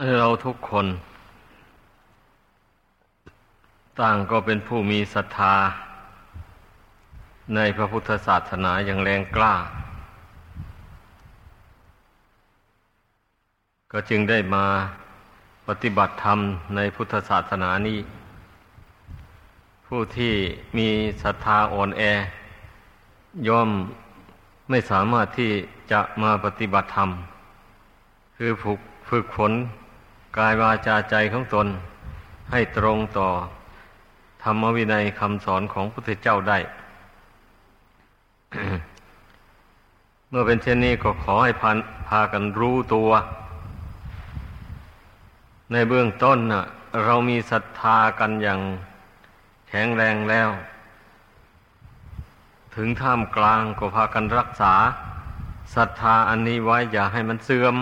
เราทุกคน ต่างก็เป็นผู้มีศรัทธา ในพระพุทธศาสนาอย่างแรงกล้า ก็จึงได้มาปฏิบัติธรรมในพุทธศาสนานี้ ผู้ที่มีศรัทธาอ่อนแอ ย่อมไม่สามารถที่จะมาปฏิบัติธรรม คือฝึกฝึกฝน กายวาจาใจของตนให้ตรงต่อธรรมวินัยคำสอนของพระพุทธเจ้าได้ เมื่อเป็นเช่นนี้ก็ขอให้พาพากันรู้ตัว ในเบื้องต้นน่ะเรามีศรัทธากันอย่างแข็งแรงแล้ว ถึงท่ามกลางก็พากันรักษาศรัทธาอันนี้ไว้อย่าให้มันเสื่อม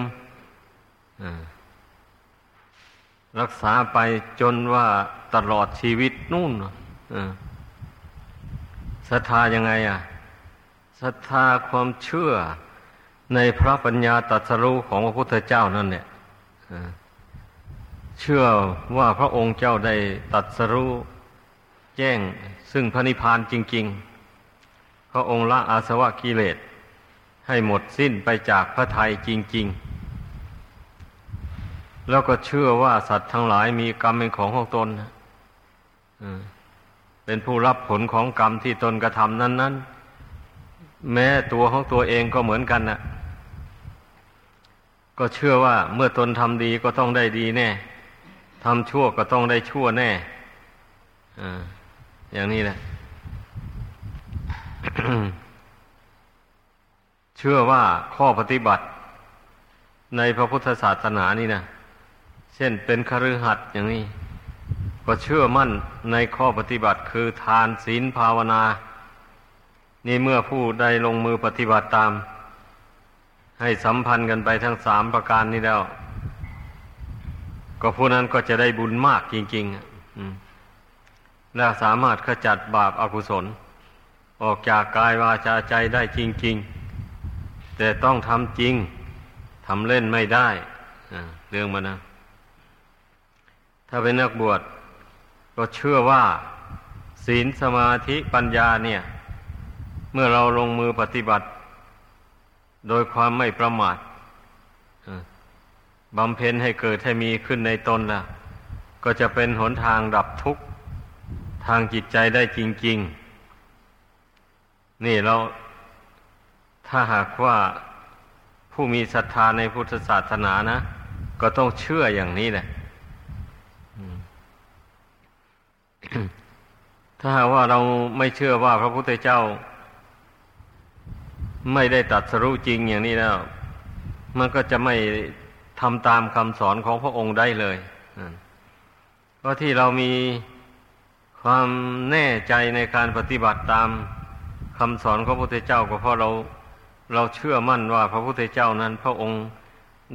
รักษาไปจนว่าตลอดชีวิตนู่นศรัทธายังไงอะศรัทธาความเชื่อในพระปัญญาตรัสรู้ของพระพุทธเจ้านั่นเนี่ยเชื่อว่าพระองค์เจ้าได้ตรัสรู้แจ้งซึ่งพระนิพพานจริง ๆ พระองค์ละอาสวะกิเลสให้หมดสิ้นไปจากพระทัยจริง ๆ แล้วก็เชื่อว่าสัตว์ทั้งหลายมีกรรมเป็นของของตนเป็นผู้รับผลของกรรมที่ตนกระทำนั้น ๆ แม้ตัวของตัวเองก็เหมือนกันนะ่ะ ก็เชื่อว่าเมื่อตนทำดีก็ต้องได้ดีแน่ทำชั่วก็ต้องได้ชั่วแน่ออย่างนี้แหละเชื่อว่าข้อปฏิบัติในพระพุทธศาสนานี่นะ ช่นเป็นคฤหัสถ์อย่างนี้ ก็เชื่อมั่นในข้อปฏิบัติคือทานศีลภาวนา นี่เมื่อผู้ใดลงมือปฏิบัติตาม ให้สัมพันธ์กันไปทั้งสามประการนี้แล้ว ก็ผู้นั้นก็จะได้บุญมากจริงๆและสามารถขจัดบาปอากุศล ออกจากกายวาจาใจได้จริง ๆ แต่ต้องทำจริงทำเล่นไม่ได้เรื่องมันนะ ถ้าเป็นนักบวชก็เชื่อว่า ศีลสมาธิปัญญาเนี่ย เมื่อเราลงมือปฏิบัติ โดยความไม่ประมาทบำเพ็ญให้เกิดให้มีขึ้นในตนล่ะ ก็จะเป็นหนทางดับทุกข์ ทางจิตใจได้จริง ๆ นี่เราถ้าหากว่าผู้มีศรัทธาในพุทธศาสนานะ ก็ต้องเชื่ออย่างนี้แหละ ถ้าหากว่าเราไม่เชื่อว่าพระพุทธเจ้า ไม่ได้ตัดสรู้จริงอย่างนี้แล้วมันก็จะไม่ทำตามคำสอนของพระองค์ได้เลยเพราะที่เรามีความแน่ใจในการปฏิบัติตามคำสอนของพระพุทธเจ้าก็เพราะเราเราเชื่อมั่นว่าพระพุทธเจ้านั้น พระองค์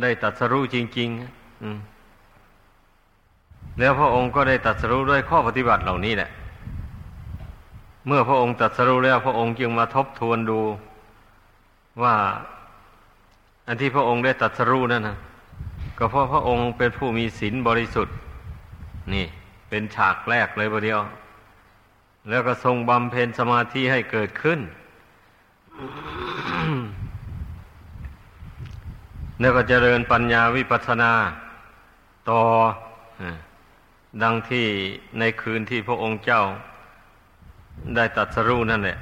ได้ตัดสรู้จริงๆอืม แล้วพระองค์ก็ได้ตัดสรู้ด้วยข้อปฏิบัติเหล่านี้แหละ เมื่อพระองค์ตัดสรู้แล้วพระองค์จึงมาทบทวนดูว่า อันที่พระองค์ได้ตัดสรู้นั่นนะก็เพราะพระองค์เป็นผู้มีศีลบริสุทธิ์ นี่ เป็นฉากแรกเลยประเดียว แล้วก็ทรงบำเพ็ญสมาธิให้เกิดขึ้น แล้วก็เจริญปัญญาวิปัสสนา ต่อ ดังที่ในคืนที่พระองค์เจ้าได้ตัดสรู้นั่นแหละ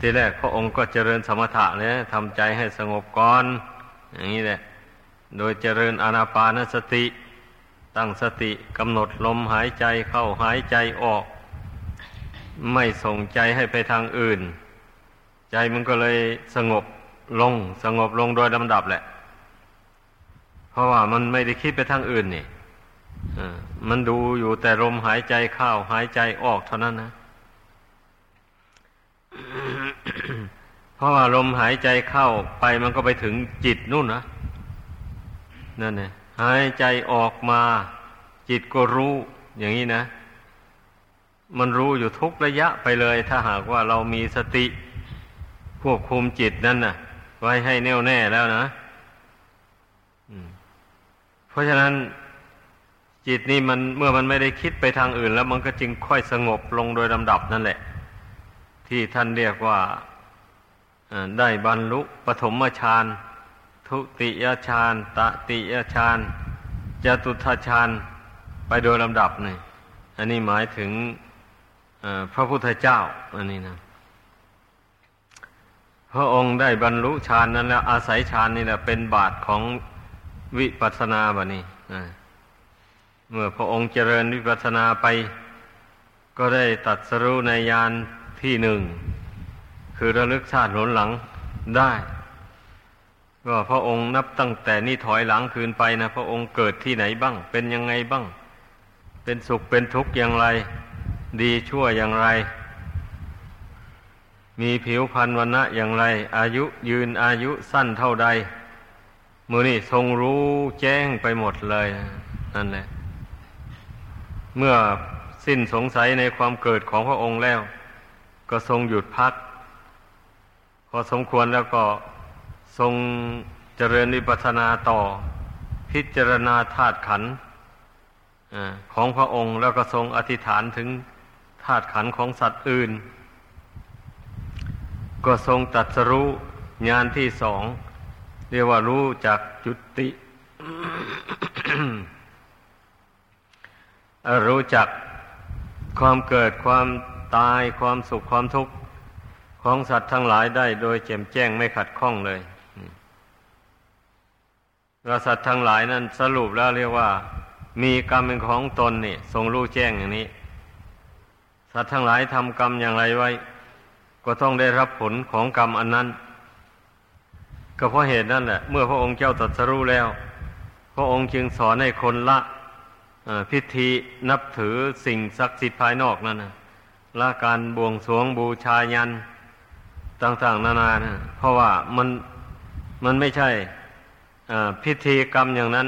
ทีแรกพระองค์ก็เจริญสมถะเนี่ยทำใจให้สงบก่อน อย่างนี้แหละ โดยเจริญอานาปานสติ ตั้งสติกำหนดลมหายใจเข้าหายใจออก ไม่ส่งใจให้ไปทางอื่น ใจมันก็เลยสงบลง สงบลงโดยลำดับแหละ เพราะว่ามันไม่ได้คิดไปทางอื่นนี่ มันดูอยู่แต่ลมหายใจเข้าหายใจออกเท่านั้นนะ เพราะว่าลมหายใจเข้าไปมันก็ไปถึงจิตนู่นนะนั่นเนี่ยหายใจออกมา จิตก็รู้ อย่างนี้นะ มันรู้อยู่ทุกระยะไปเลย ถ้าหากว่าเรามีสติควบคุมจิตนั่นนะ่ะ ไว้ให้แน่วแน่แล้วนะเพราะฉะนั้น จิตนี่มันเมื่อมันไม่ได้คิดไปทางอื่น แล้วมันก็จึงค่อยสงบลงโดยลำดับนั่นแหละ ที่ท่านเรียกว่าได้บรรลุปฐมฌานทุติยฌานตติยฌานจตุทฌานไปโดยลำดับนี่อันนี้หมายถึงพระพุทธเจ้าอันนี้นะพระองค์ได้บรรลุฌานนั้นแล้วอาศัยฌานนี่แหละเป็นบาทของวิปัสสนาบะนี้ เมื่อพระองค์เจริญวิปัสสนาไป ก็ได้ตัดสรู้ในยานที่หนึ่ง คือระลึกชาติหลนหลังได้ว่าพระองค์นับตั้งแต่นี้ถอยหลังคืนไปนะพระองค์เกิดที่ไหนบ้าง เป็นยังไงบ้าง เป็นสุขเป็นทุกข์อย่างไร ดีชั่วอย่างไร มีผิวพรรณวันณะอย่างไร อายุยืนอายุสั้นเท่าใดมือนี่ทรงรู้แจ้งไปหมดเลยนั่นแหละ เมื่อสิ้นสงสัยในความเกิดของพระองค์แล้ว ก็ทรงหยุดพัก พอสมควรแล้วก็ทรงเจริญวิปัสนาต่อ พิจารณาธาตุขันของพระองค์แล้วก็ทรงอธิษฐานถึงธาตุขันของสัตว์อื่น ก็ทรงตัดสรู้ญาณที่สอง เรียกว่ารู้จักจุติ รู้จักความเกิดความตายความสุขความทุกข์ของสัตว์ทั้งหลายได้โดยแจ่มแจ้งไม่ขัดข้องเลยเราสัตว์ทั้งหลายนั้นสรุปแล้วเรียกว่า มีกรรมเป็นของตนนี่ทรงรู้แจ้งอย่างนี้ สัตว์ทั้งหลายทำกรรมอย่างไรไว้ ก็ต้องได้รับผลของกรรมอันนั้น ก็เพราะเหตุนั่นแหละ เมื่อพระองค์เจ้าตรัสรู้แล้ว พระองค์จึงสอนให้คนละ พิธีนับถือสิ่งศักดิ์สิทธิ์ภายนอกนั่นนะละการบวงสรวงบูชายันต่างๆ นานานะเพราะว่ามันมันไม่ใช่พิธีกรรมอย่างนั้น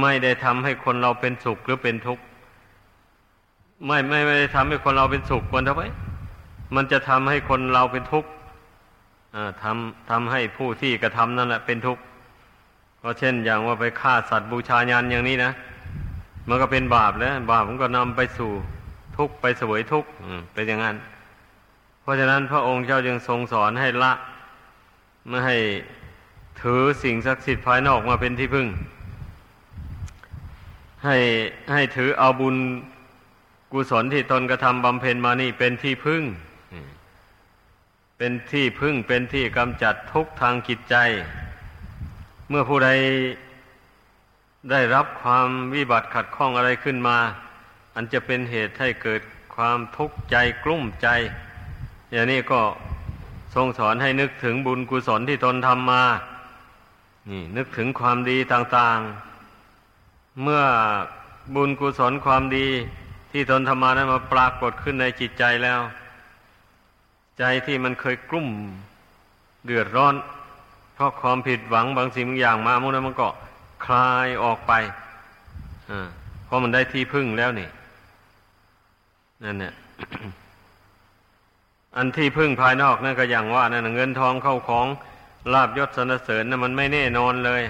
ไม่ได้ทำให้คนเราเป็นสุขหรือเป็นทุกข์ไม่ไม่ไม่ได้ทำให้คนเราเป็นสุขคนเท่าไหร่มันจะทำให้คนเราเป็นทุกข์ทำทำให้ผู้ที่กระทำนั่นแหละเป็นทุกข์ก็เช่นอย่างว่าไปฆ่าสัตว์บูชายันอย่างนี้นะ มันก็เป็นบาปแล้ว บาปมันก็นำไปสู่ทุกข์ไปเสวยทุกข์เป็นอย่างนั้น เพราะฉะนั้นพระองค์เจ้าจึงทรงสอนให้ละไม่ให้ถือสิ่งศักดิ์สิทธิ์ภายนอกมาเป็นที่พึ่ง ให้ให้ถือเอาบุญกุศลที่ตนกระทำบำเพ็ญมานี่เป็นที่พึ่ง เป็นที่พึ่งเป็นที่กำจัดทุกทางจิตใจ เมื่อผู้ใด ได้รับความวิบัติขัดข้องอะไรขึ้นมา อันจะเป็นเหตุให้เกิดความทุกข์ใจกลุ้มใจ อย่างนี้ก็ทรงสอนให้นึกถึงบุญกุศลที่ตนทำมา นี่ นึกถึงความดีต่างๆ เมื่อบุญกุศลความดีที่ตนทำมานั้นมาปรากฏขึ้นในจิตใจแล้ว ใจที่มันเคยกลุ้มเดือดร้อน เพราะความผิดหวังบางสิ่งบางอย่างมามุนั้นมันก็ คลายออกไปเพราะมันได้ที่พึ่งแล้วนี่ นั่นเนี่ย อันที่พึ่งภายนอกนั่นก็อย่างว่านั่นเงินทองเข้าของลาบยศสนเสริญนะมันไม่แน่นอนเลย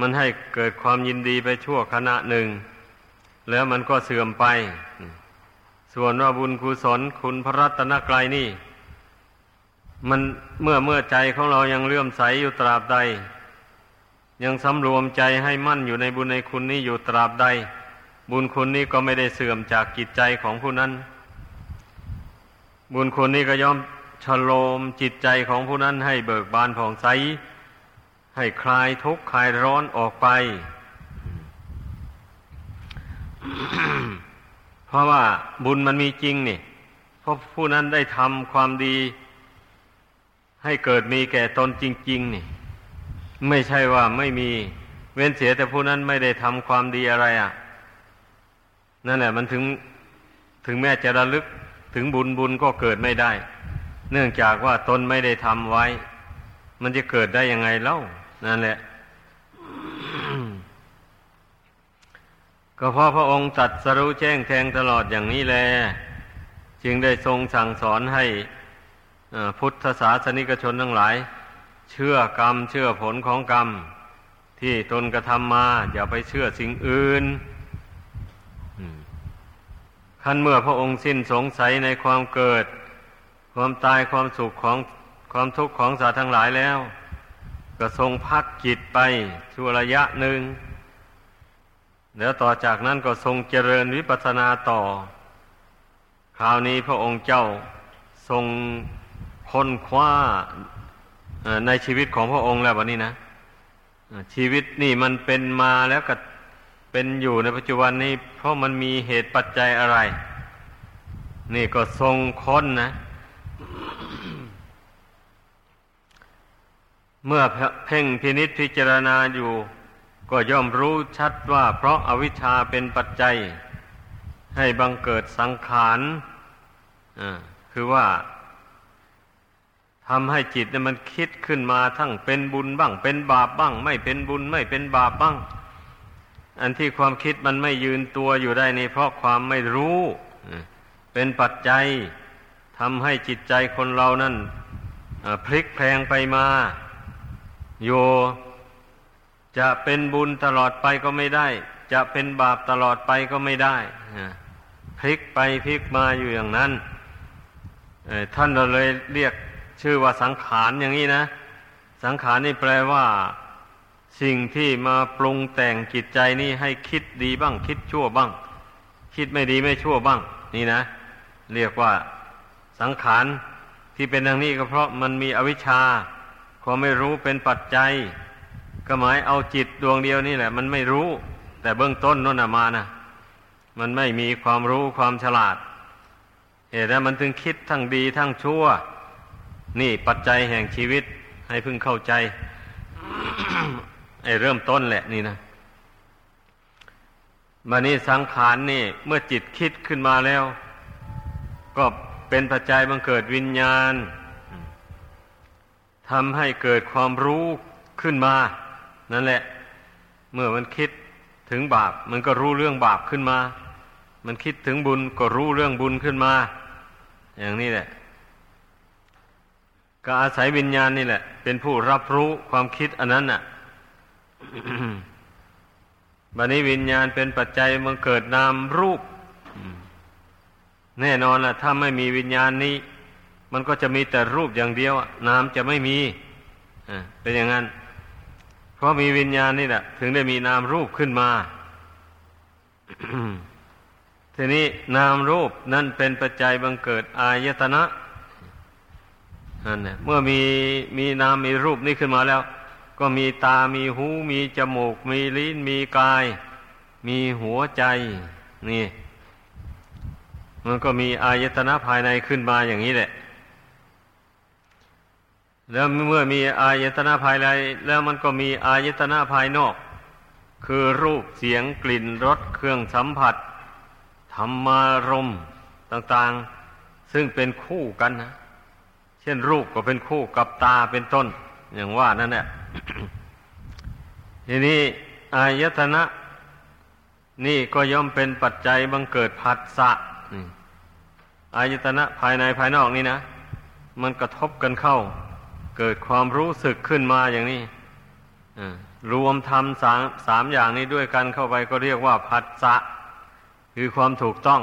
มันให้เกิดความยินดีไปชั่วขณะหนึ่ง แล้วมันก็เสื่อมไป ส่วนว่าบุญกุศลคุณพระรัตนกรายนี่ มันเมื่อเมื่อใจของเรายังเลื่อมใสอยู่ตราบใด ยังสำรวมใจให้มั่นอยู่ในบุญในคุณนี้อยู่ตราบใด บุญคุณนี้ก็ไม่ได้เสื่อมจากจิตใจของผู้นั้น บุญคุณนี้ก็ย่อมชโลมจิตใจของผู้นั้นให้เบิกบานผ่องใส ให้คลายทุกข์คลายร้อนออกไป เพราะว่าบุญมันมีจริงนี่เพราะผู้นั้นได้ทำความดี ให้เกิดมีแก่ตนจริง ๆ นี่ ไม่ใช่ว่าไม่มี เว้นเสียแต่ผู้นั้นไม่ได้ทำความดีอะไรอะ่ะ นั่นแหละ มันถึงถึงแม้จะระลึกถึงบุญบุญก็เกิดไม่ได้ เนื่องจากว่าตนไม่ได้ทำไว้ มันจะเกิดได้ยังไงเล่า นั่นแหละ ก็เพราะพระองค์ตัดสรู้แจ้งแทงตลอดอย่างนี้แล จึงได้ทรงสั่งสอนให้พุทธศาสนิกชนทั้งหลาย เชื่อกรรมเชื่อผลของกรรม ที่ตนกระทำมา อย่าไปเชื่อสิ่งอื่นขั้นเมื่อพระองค์สิ้นสงสัยในความเกิด ความตายความสุขของความทุกข์ของสัตว์ทั้งหลายแล้ว ก็ทรงพักจิตไปชั่วระยะหนึ่งแล้วต่อจากนั้นก็ทรงเจริญวิปัสสนาต่อ คราวนี้พระองค์เจ้าทรงค้นคว้า ในชีวิตของพระองค์แล้ววันนี้นะชีวิตนี่มันเป็นมาแล้วก็เป็นอยู่ในปัจจุบันนี้ เพราะมันมีเหตุปัจจัยอะไร นี่ก็ทรงค้นนะ เมื่อเพ่งพินิษพิจารณาอยู่ ก็ย่อมรู้ชัดว่าเพราะอาวิชชาเป็นปัจจัย ให้บังเกิดสังขารคือว่า ทำให้จิตเนี่ยมันคิดขึ้นมาทั้งเป็นบุญบ้าง เป็นบาปบ้าง ไม่เป็นบุญไม่เป็นบาปบ้าง อันที่ความคิดมันไม่ยืนตัวอยู่ได้นี่เพราะความไม่รู้เป็นปัจจัยทำให้จิตใจคนเรานั่นพลิกแพลงไปมา โยจะเป็นบุญตลอดไปก็ไม่ได้ จะเป็นบาปตลอดไปก็ไม่ได้พลิกไปพลิกมาอยู่อย่างนั้นท่านเราเลยเรียก ชื่อว่าสังขารอย่างนี้นะ สังขารนี่แปลว่า สิ่งที่มาปรุงแต่งจิตใจนี่ให้คิดดีบ้าง คิดชั่วบ้าง คิดไม่ดีไม่ชั่วบ้าง นี่นะ เรียกว่าสังขารที่เป็นอย่างนี้ก็เพราะมันมีอวิชชาความไม่รู้เป็นปัจจัย ก็หมายเอาจิตดวงเดียวนี่แหละ มันไม่รู้ แต่เบื้องต้นนั่นมานะมันไม่มีความรู้ความฉลาดเหตุนั้นมันถึงคิดทั้งดีทั้งชั่ว นี่ปัจจัยแห่งชีวิตให้พึงเข้าใจ ไอ้เริ่มต้นแหละนี่นะมานี่สังขารนี่ เมื่อจิตคิดขึ้นมาแล้ว ก็เป็นปัจจัยบังเกิดวิญญาณทำให้เกิดความรู้ขึ้นมา นั่นแหละ เมื่อมันคิดถึงบาป มันก็รู้เรื่องบาปขึ้นมา มันคิดถึงบุญก็รู้เรื่องบุญขึ้นมา อย่างนี้แหละ ก็อาศัยวิญญาณนี่แหละ เป็นผู้รับรู้ความคิดอันนั้นน่ะบัดนี้วิญญาณเป็นปัจจัยมันเกิดนามรูป แน่นอนล่ะ ถ้าไม่มีวิญญาณนี้ มันก็จะมีแต่รูปอย่างเดียวนามจะไม่มีเป็นอย่างนั้น เพราะมีวิญญาณนี่แหละ ถึงได้มีนามรูปขึ้นมาทีนี้นามรูปนั่นเป็นปัจจัยบังเกิดอายตนะ นั่นเนี่ยเมื่อมีมีนามมีรูปนี้ขึ้นมาแล้ว ก็มีตามีหู มีจมูก มีลิ้น มีกาย มีหัวใจ นี่ มันก็มีอายตนะภายในขึ้นมาอย่างนี้แหละ แล้วเมื่อมีอายตนะภายใน แล้วมันก็มีอายตนะภายนอก คือรูปเสียงกลิ่นรสเครื่องสัมผัสธรรมารมต่าง ๆ ซึ่งเป็นคู่กันนะ เช่นรูปก็เป็นคู่กับตาเป็นต้น อย่างว่านั่นแหละทีนี้อายตนะ นี่ก็ย่อมเป็นปัจจัยบังเกิดผัสสะอายตนะภายในภายนอกนี่นะ มันกระทบกันเข้า เกิดความรู้สึกขึ้นมาอย่างนี้รวมทำสามสามอย่างนี้ด้วยกันเข้าไปก็เรียกว่าผัสสะ คือความถูกต้อง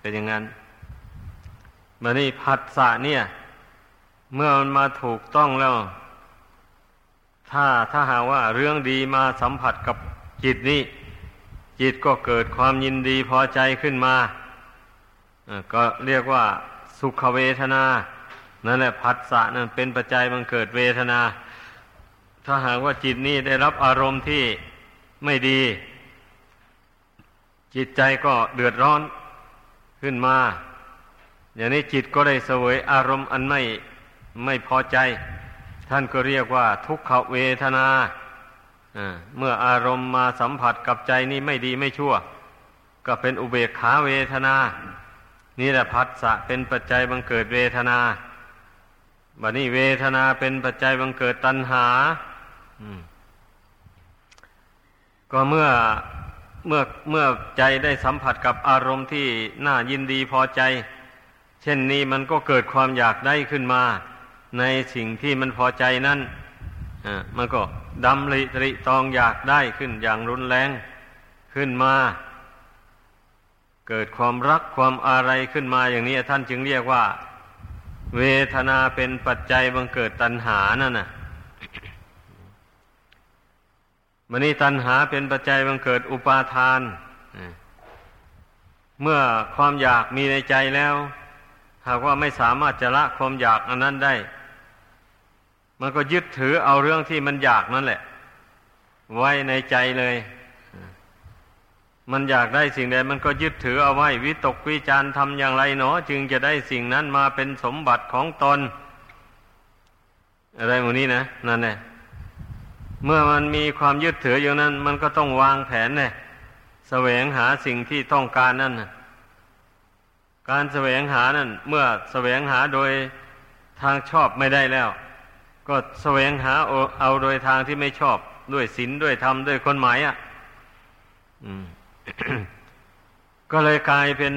เป็นอย่างนั้นมานี่ผัสสะเนี่ย เมื่อมันมาถูกต้องแล้ว ถ้าถ้าหาว่าเรื่องดีมาสัมผัสกับจิตนี้ จิตก็เกิดความยินดีพอใจขึ้นมาก็เรียกว่าสุขเวทนา นั่นแหละผัสสะนั่นเป็นปัจจัยมันเกิดเวทนา ถ้าหากว่าจิตนี้ได้รับอารมณ์ที่ไม่ดี จิตใจก็เดือดร้อนขึ้นมา อย่างนี้จิตก็ได้เสวยอารมณ์อันไม่ ไม่พอใจ ท่านก็เรียกว่าทุกขเวทนาเมื่ออารมณ์มาสัมผัสกับใจนี่ไม่ดีไม่ชั่ว ก็เป็นอุเบกขาเวทนา นี่แหละพัสสะเป็นปัจจัยบังเกิดเวทนาบัดนี้เวทนาเป็นปัจจัยบังเกิดตัณหาก็เมื่อเมื่อเมื่อใจได้สัมผัสกับอารมณ์ที่น่ายินดีพอใจ เช่นนี้มันก็เกิดความอยากได้ขึ้นมา ในสิ่งที่มันพอใจนั้นมันก็ดำริตริตองอยากได้ขึ้นอย่างรุนแรงขึ้นมา เกิดความรักความอะไรขึ้นมาอย่างนี้ท่านจึงเรียกว่า เวทนาเป็นปัจจัยบังเกิดตัณหานั่นน่ะมันนี้ตัณหาเป็นปัจจัยบังเกิดอุปาทาน เมื่อความอยากมีในใจแล้ว หากว่าไม่สามารถจะละความอยากอันนั้นได้ มันก็ยึดถือเอาเรื่องที่มันอยากนั่นแหละ ไว้ในใจเลย มันอยากได้สิ่งใดมันก็ยึดถือเอาไว้ วิตกวิจารทำอย่างไรเนาะจึงจะได้สิ่งนั้นมาเป็นสมบัติของตน อะไรหมดนี้นะนั่นแหละเมื่อมันมีความยึดถืออย่างนั้น มันก็ต้องวางแผนเนี่ยแสวงหาสิ่งที่ต้องการนั่นการแสวงหานั่น เมื่อแสวงหาโดยทางชอบไม่ได้แล้ว ก็แสวงหาเอาโดยทางที่ไม่ชอบด้วยศีลด้วยธรรมด้วยคนหมายอะก็เลยกลายเป็น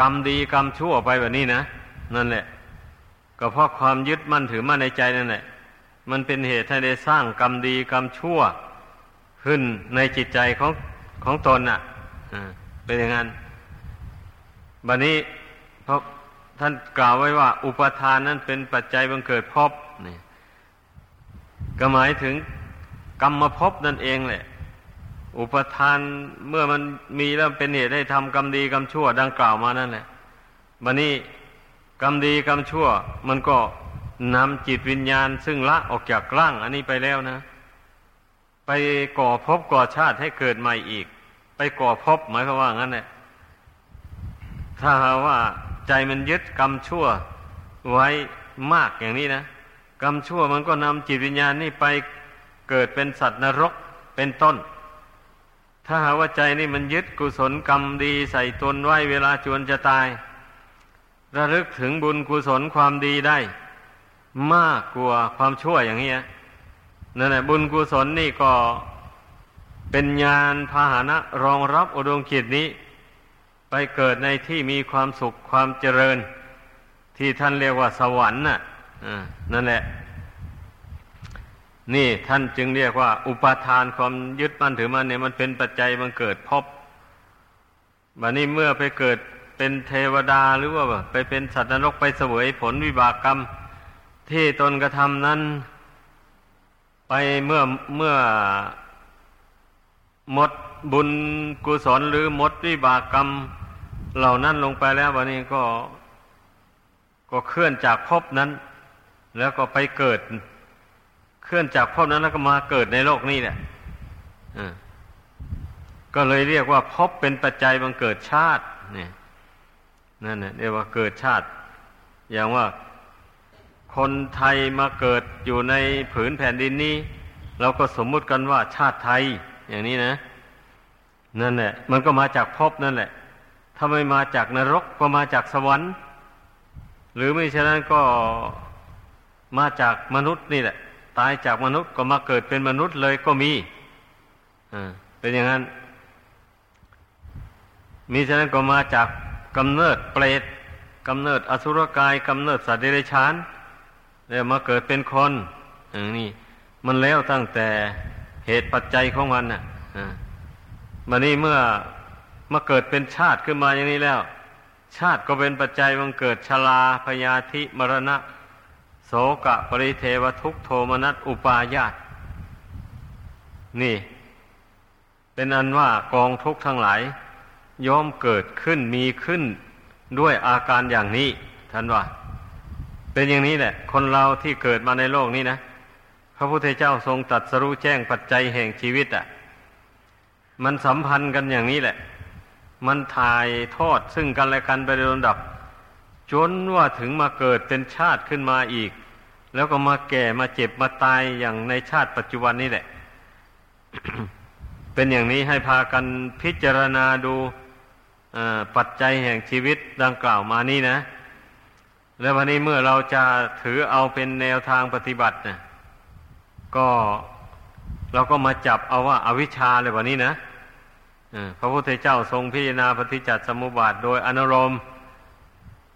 กรรมดีกรรมชั่วไปแบบนี้นะนั่นแหละ ก็เพราะความยึดมั่นถือมั่นในใจนั่นแหละ มันเป็นเหตุให้ได้สร้างกรรมดีกรรมชั่ว ขึ้นในจิตใจของของตนอะเป็นอย่างนั้นบัดนี้เพราะ ท่านกล่าวไว้ว่า อุปทานนั้นเป็นปัจจัยบังเกิดภพนี่ก็หมายถึงกรรมภพนั่นเองแหละ อุปทานเมื่อมันมีแล้วเป็นเหตุให้ทำกรรมดีกรรมชั่ว ดังกล่าวมานั่นแหละบัดนี้กรรมดีกรรมชั่ว มันก็นำจิตวิญญาณ ซึ่งละออกจากร่าง อันนี้ไปแล้วนะ ไปก่อภพก่อชาติให้เกิดใหม่อีก ไปก่อภพหมายความว่างั้นแหละถ้าว่า ใจมันยึดกรรมชั่วไว้มากอย่างนี้นะ กรรมชั่วมันก็นำจิตวิญญาณนี่ไปเกิดเป็นสัตว์นรกเป็นต้น ถ้าหาว่าใจนี่มันยึดกุศลกรรมดีใส่ตนไว้เวลาจวนจะตาย ระลึกถึงบุญกุศลความดีได้ มากกว่าความชั่วอย่างนี้นั่นแหละบุญกุศลนี่ก็เป็นญาณพาหนะรองรับอุดมกิจนี้ ไปเกิดในที่มีความสุขความเจริญ ที่ท่านเรียกว่าสวรรค์น่ะนั่นแหละ นี่ท่านจึงเรียกว่า อุปาทานความยึดมั่นถือมั่นเนี่ยมันเป็นปัจจัยมันเกิดพบบัดนี้เมื่อไปเกิดเป็นเทวดาหรือว่า ไปเป็นสัตว์นรกไปเสวยผลวิบากกรรม ที่ตนกระทำนั้น ไปเมื่อเมื่อหมดบุญกุศลหรือหมดวิบากกรรม เหล่านั้นลงไปแล้ววันนี้ก็ก็เคลื่อนจากภพนั้น แล้วก็ไปเกิด เคลื่อนจากภพนั้นแล้วก็มาเกิดในโลกนี้แหละก็เลยเรียกว่าภพเป็นปัจจัยบังเกิดชาติเนี่ยนั่นเรียกว่าเกิดชาติ อย่างว่าคนไทยมาเกิดอยู่ในผืนแผ่นดินนี้ เราก็สมมุติกันว่าชาติไทย อย่างนี้นะ นั่นแหละ มันก็มาจากภพนั่นแหละ ถ้าไม่มาจากนรกก็มาจากสวรรค์ หรือไม่ฉะนั้นก็มาจากมนุษย์นี่แหละ ตายจากมนุษย์ก็มาเกิดเป็นมนุษย์เลยก็มีอ่าเป็นอย่างนั้น มีฉะนั้นก็มาจากกำเนิดเปรตกำเนิดอสุรกายกำเนิดสัตว์เดรัจฉานแล้วมาเกิดเป็นคนอย่างนี้มันแล้วตั้งแต่เหตุปัจจัยของมันน่ะมันนี่เมื่อ มาเกิดเป็นชาติขึ้นมาอย่างนี้แล้ว ชาติก็เป็นปัจจัยมันเกิดชลาพยาธิมรณะ โสกะปริเทวทุกโทมนัสอุปาญาตนี่ เป็นอันว่ากองทุกข์ทั้งหลายย่อมเกิดขึ้นมีขึ้นด้วยอาการอย่างนี้ท่านว่า เป็นอย่างนี้แหละ คนเราที่เกิดมาในโลกนี้นะ พระพุทธเจ้าทรงตัดสรู้แจ้งปัจจัยแห่งชีวิตอะ่ะ มันสัมพันธ์กันอย่างนี้แหละ มันถ่ายทอดซึ่งกันและกันไปโดยลำดับ จนว่าถึงมาเกิดเป็นชาติขึ้นมาอีก แล้วก็มาแก่มาเจ็บมาตายอย่างในชาติปัจจุบันนี้แหละ เป็นอย่างนี้ให้พากันพิจารณาดูปัจจัยแห่งชีวิตดังกล่าวมานี้นะ แล้ววันนี้เมื่อเราจะถือเอาเป็นแนวทางปฏิบัตินะก็เราก็มาจับเอาว่าอาวิชชาเลยวันนี้นะ พระพุทธเจ้าทรงพิจารณาปฏิจจสมุปบาทโดยอนุรม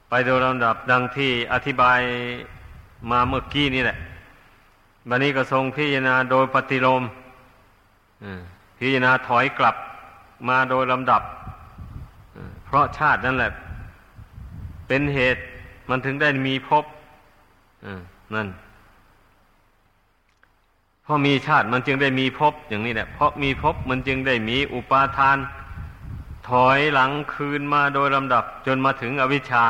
ไปโดยลำดับดังที่อธิบายมาเมื่อกี้นี่แหละบันนี้ก็ทรงพิจารณาโดยปฏิโลมพิจารณาถอยกลับมาโดยลำดับ เพราะชาตินั่นแหละ เป็นเหตุมันถึงได้มีภพนั่น เพราะมีชาติมันจึงได้มีภพอย่างนี้แหละเพราะมีภพมันจึงได้มีอุปาทาน ถอยหลังคืนมาโดยลำดับจนมาถึงอวิชชา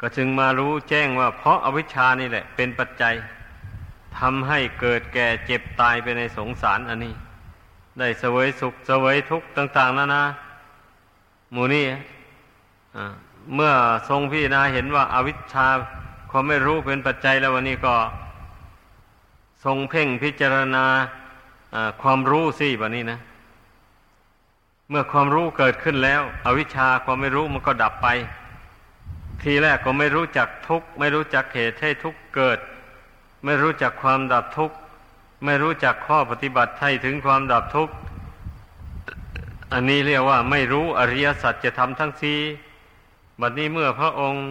ก็จึงมารู้แจ้งว่า เพราะอาวิชชานี่แหละ เป็นปัจจัยทำให้เกิดแก่เจ็บตายไปในสงสารอันนี้ ได้เสวยสุขเสวยทุกข์ต่าง ๆนั่นนะหมูนี่เมื่อทรงพิจารณาเห็นว่าอาวิชชาความไม่รู้เป็นปัจจัยแล้ววันนี้ก็ ทรงเพ่งพิจารณาความรู้สิแบบนี้นะ เมื่อความรู้เกิดขึ้นแล้ว อวิชชาความไม่รู้มันก็ดับไป ทีแรกก็ไม่รู้จักทุกข์ไม่รู้จักเหตุให้ทุกข์เกิด ไม่รู้จักความดับทุกข์ไม่รู้จักข้อปฏิบัติให้ถึงความดับทุกข์อันนี้เรียกว่าไม่รู้อริยสัจจะทำทั้งสี่บัดนี้เมื่อพระองค์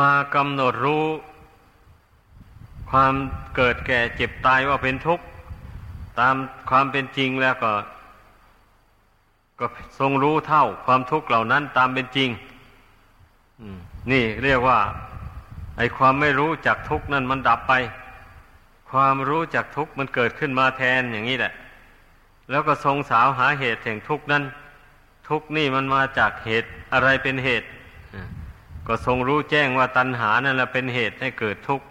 มากำหนดรู้ ความเกิดแก่เจ็บตายว่าเป็นทุกข์ตามความเป็นจริงแล้วก็ ก็ทรงรู้เท่าความทุกข์เหล่านั้นตามเป็นจริงนี่เรียกว่า ไอ้ความไม่รู้จักทุกข์นั้นมันดับไป ความรู้จักทุกข์มันเกิดขึ้นมาแทนอย่างนี้แหละ แล้วก็ทรงสาวหาเหตุแห่งทุกข์นั้น ทุกข์นี่มันมาจากเหตุอะไรเป็นเหตุก็ทรงรู้แจ้งว่าตัณหานั่นแหละเป็นเหตุให้เกิดทุกข์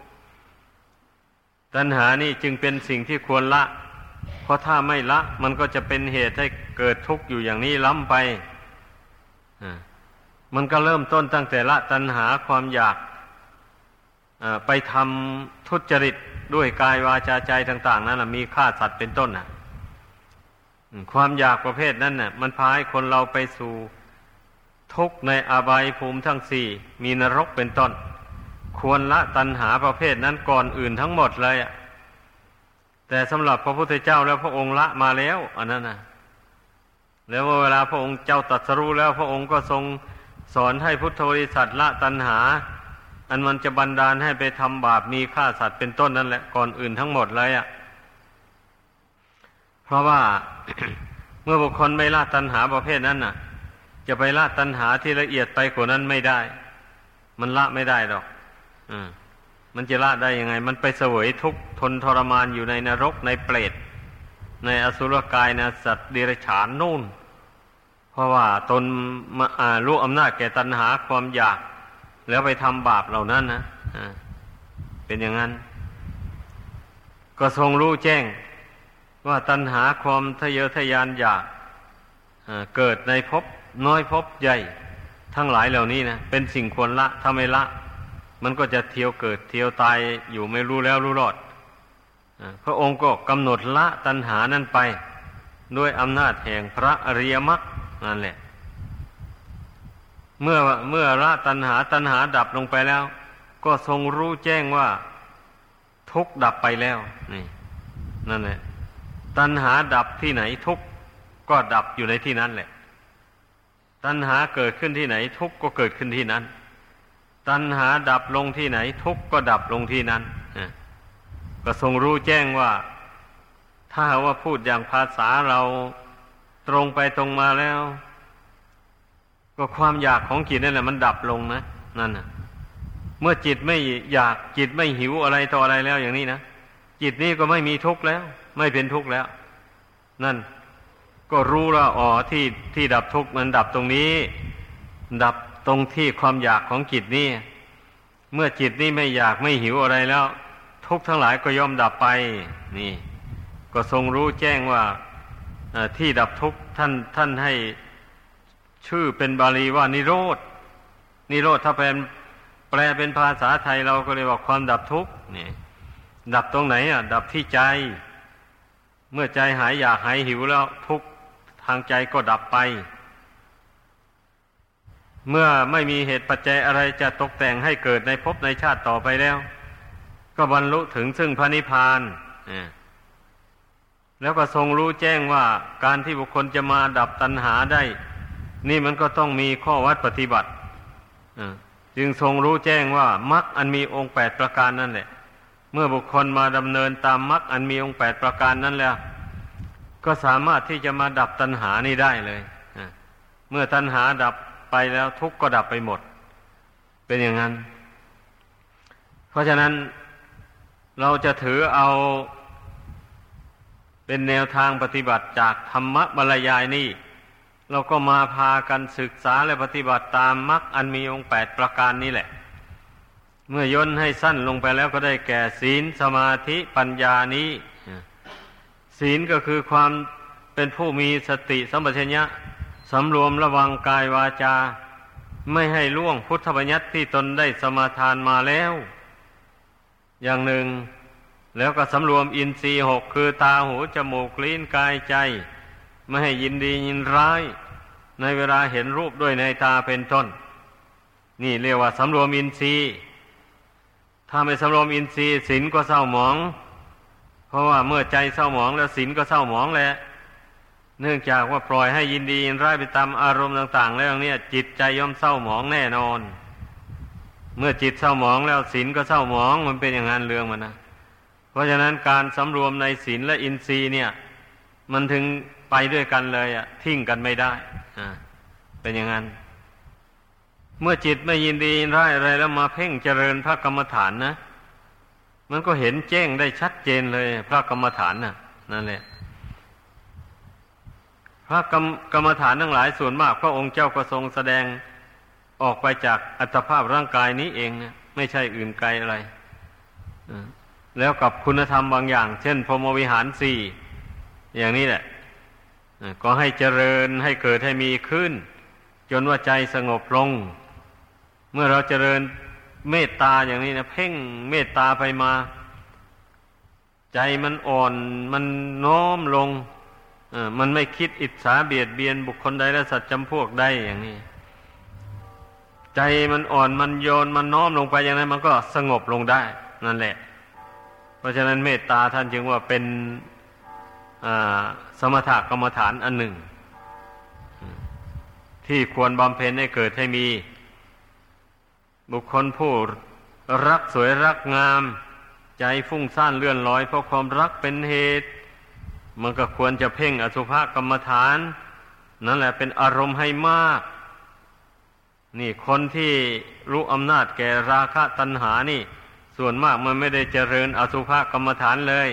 ตัณหานี่จึงเป็นสิ่งที่ควรละ เพราะถ้าไม่ละ มันก็จะเป็นเหตุให้เกิดทุกข์อยู่อย่างนี้ล้ำไป มันก็เริ่มต้นตั้งแต่ละตัณหาความอยากไปทำทุจริตด้วยกายวาจาใจต่าง ๆ นั้นมีฆ่าสัตว์เป็นต้นนะความอยากประเภทนั้นน่ะ มันพาให้คนเราไปสู่ทุกข์ในอบายภูมิทั้งสี่ มีนรกเป็นต้น ควรละตัณหาประเภทนั้นก่อนอื่นทั้งหมดเลยอะแต่สำหรับพระพุทธเจ้าแล้วพระองค์ละมาแล้วอันนั้นนะแล้วเวลาพระองค์เจ้าตัดสรู้แล้วพระองค์ก็ทรงสอนให้พุทธบริษัทละตัณหา อันมันจะบันดาลให้ไปทำบาปมีฆ่าสัตว์เป็นต้นนั่นแหละก่อนอื่นทั้งหมดเลยอะ่ะ เพราะว่าเมื่อบุคคลไม่ละตัณหาประเภทนั้นน่ะ จะไปละตัณหาที่ละเอียดไปกว่านั้นไม่ได้ มันละไม่ได้หรอก มันจะละได้ยังไง มันไปเสวยทุกข์ทนทรมานอยู่ในนรกในเปรต ในอสุรกายในสัตว์เดรัจฉานนู่น เพราะว่าตนมารู้อำนาจแก่ตัณหาความอยาก แล้วไปทำบาปเหล่านั้นนะเป็นอย่างนั้น ก็ทรงรู้แจ้ง ว่าตัณหาความทะเยอทะยานอยากเกิดในภพน้อยภพใหญ่ ทั้งหลายเหล่านี้นะเป็นสิ่งควรละถ้าไม่ละ มันก็จะเที่ยวเกิดเที่ยวตายอยู่ไม่รู้แล้วรู้รอดพระองค์ก็กำหนดละตัณหานั้นไป ด้วยอำนาจแห่งพระอริยมรรคนั่นแหละ เมื่อเมื่อละตัณหาตัณหาดับลงไปแล้ว ก็ทรงรู้แจ้งว่า ทุกดับไปแล้ว นี่ นั่นแหละ ตัณหาดับที่ไหนทุกก็ดับอยู่ในที่นั้นแหละ ตัณหาเกิดขึ้นที่ไหนทุกก็เกิดขึ้นที่นั้น ตัณหาดับลงที่ไหน ทุกข์ก็ดับลงที่นั้นก็ทรงรู้แจ้งว่า ถ้าว่าพูดอย่างภาษาเราตรงไปตรงมาแล้ว ก็ความอยากของจิตนั่นแหละมันดับลงนะนั่นนะเมื่อจิตไม่อยากจิตไม่หิวอะไรต่ออะไรแล้วอย่างนี้นะจิตนี้ก็ไม่มีทุกข์แล้ว ไม่เป็นทุกข์แล้ว นั่น ก็รู้ล้วอ๋อที่ที่ดับทุกข์มันดับตรงนี้ ดับ ตรงที่ความอยากของจิตนี่เมื่อจิตนี่ไม่อยากไม่หิวอะไรแล้ว ทุกทั้งหลายก็ย่อมดับไป นี่ ก็ทรงรู้แจ้งว่าที่ดับทุกท่านท่านให้ชื่อเป็นบาลีว่านิโรธนิโรธถ้าเป็นแปลเป็นภาษาไทยเราก็เรียกว่าความดับทุกข์นี่ดับตรงไหนอะ ดับที่ใจ เมื่อใจหายอยากหายหิวแล้วทุกทางใจก็ดับไป เมื่อไม่มีเหตุปัจจัยอะไรจะตกแต่งให้เกิดในภพในชาติต่อไปแล้ว ก็บรรลุถึงซึ่งพระนิพพานแล้วก็ทรงรู้แจ้งว่าการที่บุคคลจะมาดับตัณหาได้ นี่มันก็ต้องมีข้อวัดปฏิบัติจึงทรงรู้แจ้งว่ามรรคอันมีองค์แปดประการนั่นแหละ เมื่อบุคคลมาดำเนินตามมรรคอันมีองค์แปดประการนั้นแล้ว ก็สามารถที่จะมาดับตัณหานี้ได้เลยเมื่อตัณหาดับ ไปแล้วทุกข์ก็ดับไปหมด เป็นอย่างนั้น เพราะฉะนั้นเราจะถือเอา เป็นแนวทางปฏิบัติจากธรรมะบรรยายนี่ เราก็มาพากันศึกษาและปฏิบัติตามมรรคอันมีองค์แปดประการนี้แหละ เมื่อย่นให้สั้นลงไปแล้วก็ได้แก่ศีลสมาธิปัญญานี้ศีลก็คือความเป็นผู้มีสติสัมปชัญญะ สำรวมระวังกายวาจา ไม่ให้ล่วงพุทธบัญญัติที่ตนได้สมาทานมาแล้ว อย่างหนึ่ง แล้วก็สำรวมอินทรีย์หกคือตาหูจมูกลิ้นกายใจ ไม่ให้ยินดียินร้าย ในเวลาเห็นรูปด้วยในตาเป็นต้น นี่เรียกว่าสำรวมอินทรีย์ ถ้าไม่สำรวมอินทรีย์ศีลก็เศร้าหมอง เพราะว่าเมื่อใจเศร้าหมองแล้วศีลก็เศร้าหมองแหละ เนื่องจากว่าปล่อยให้ยินดียินร้ายไปตามอารมณ์ต่าง ๆ แล้วเนี่ย จิตใจย่อมเศร้าหมองแน่นอน เมื่อจิตเศร้าหมองแล้วศีลก็เศร้าหมองมันเป็นอย่างนั้นเรื่องมันนะเพราะฉะนั้นการสำรวมในศีลและอินทรีย์เนี่ย มันถึงไปด้วยกันเลยอะทิ้งกันไม่ได้อ่าเป็นอย่างนั้น เมื่อจิตไม่ยินดียินร้ายอะไรแล้วมาเพ่งเจริญพระกรรมฐานนะมันก็เห็นแจ้งได้ชัดเจนเลย พระกรรมฐานนะ่ะ นั่นแหละ พระกรรมกรรมฐานทั้งหลายส่วนมาก พระองค์เจ้าก็ทรงแสดงออกไปจากอัตภาพร่างกายนี้เองไม่ใช่อื่นไกลอะไรแล้วกับคุณธรรมบางอย่าง เช่นพรหมวิหารสี่อย่างนี้แหละก็ให้เจริญให้เกิดให้มีขึ้น จนว่าใจสงบลง เมื่อเราเจริญเมตตาอย่างนี้นะเพ่งเมตตาไปมา ใจมันอ่อนมันน้อมลง มันไม่คิดอิจฉาเบียดเบียนบุคคลใดและสัตว์จำพวกใดอย่างนี้ ใจมันอ่อนมันโยนมันน้อมลงไปอย่างนั้นมันก็สงบลงได้ นั่นแหละ เพราะฉะนั้นเมตตาท่านจึงว่าเป็นสมถกรรมฐานอันหนึ่ง ที่ควรบำเพ็ญให้เกิดให้มี บุคคลผู้รักสวยรักงาม ใจฟุ้งซ่านเลื่อนลอยเพราะความรักเป็นเหตุ มันก็ควรจะเพ่งอสุภกรรมฐาน นั่นแหละเป็นอารมณ์ให้มาก นี่คนที่รู้อำนาจแก่ราคะตัณหานี่ ส่วนมากมันไม่ได้เจริญอสุภกรรมฐานเลย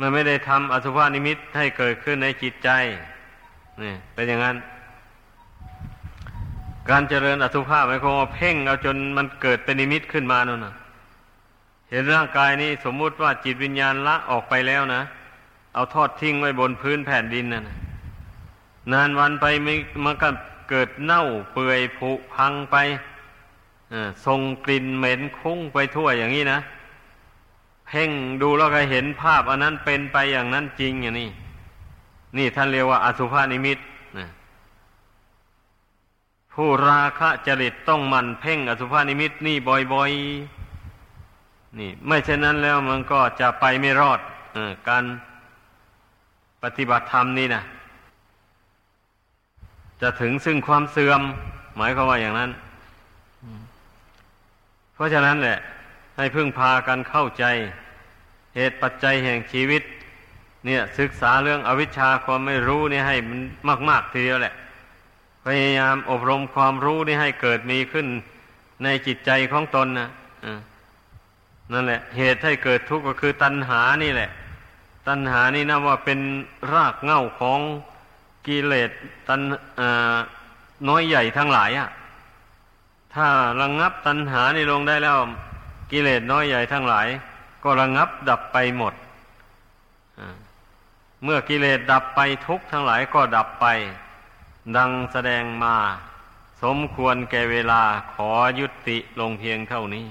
มันไม่ได้ทำอสุภานิมิตให้เกิดขึ้นในจิตใจนี่เป็นอย่างนั้น การเจริญอสุภาหมายความว่าเพ่งเอาจนมันเกิดเป็นนิมิตขึ้นมาน่นนะเห็นร่างกายนี้สมมุติว่าจิตวิญญาณละออกไปแล้วนะ เอาทอดทิ้งไว้บนพื้นแผ่นดินนั่นนานวันไปมันก็เกิดเน่าเปื่อยผุพังไปส่งกลิ่นเหม็นคุ้งไปทั่วอย่างนี้นะเพ่งดูแล้วก็เห็นภาพ อันนั้นเป็นไปอย่างนั้นจริงอย่างนี้นี่ท่านเรียกว่าอสุภานิมิตนะผู้ราคะจริตต้องมันเพ่งอสุภานิมิตนี่บ่อยๆนี่ ไม่เช่นนั้นแล้วมันก็จะไปไม่รอดอการ ปฏิบัติธรรมนี่นะจะถึงซึ่งความเสื่อม หมายความว่าอย่างนั้น เพราะฉะนั้นแหละ ให้พึ่งพากันเข้าใจ เหตุปัจจัยแห่งชีวิต เนี่ย ศึกษาเรื่องอวิชชาความไม่รู้นี่ให้มันมาก ๆ ทีเดียวแหละ พยายามอบรมความรู้นี่ให้เกิดมีขึ้นในจิตใจของตนนะนั่นแหละ เหตุให้เกิดทุกข์ก็คือตัณหานี่แหละ ตัณหานี่นะว่าเป็นรากเหง้าของกิเลสตันน้อยใหญ่ทั้งหลายอะ่ะ ถ้าระงงับตัณหานี่ลงได้แล้ว กิเลสน้อยใหญ่ทั้งหลาย ก็ระงงับดับไปหมดเมื่อกิเลสดับไปทุกทั้งหลายก็ดับไป ดังแสดงมา สมควรแก่เวลาขอยุติลงเพียงเท่านี้